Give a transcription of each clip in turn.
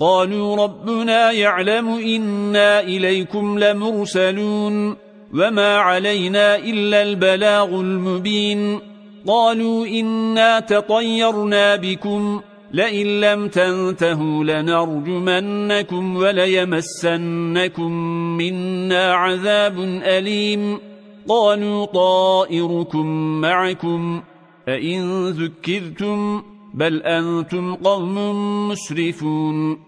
قالوا ربنا يعلم إنا إليكم لمرسلون وما علينا إلا البلاغ المبين. قالوا إنا تطيرنا بكم لئن لم تنتهوا لنرجمنكم وليمسنكم منا عذاب أليم. قالوا طائركم معكم أئن ذكرتم بل أنتم قوم مسرفون.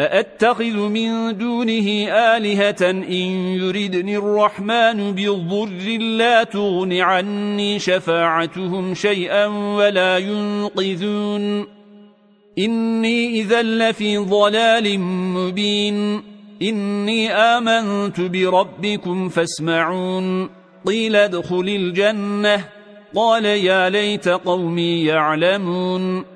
أأتخذ من دونه آلهة إن يردني الرحمن بالضر لا تغن عني شفاعتهم شيئا ولا ينقذون. إني إذا لفي ضلال مبين. إني آمنت بربكم فاسمعون. قيل ادخل الجنة. قال يا ليت قومي يعلمون.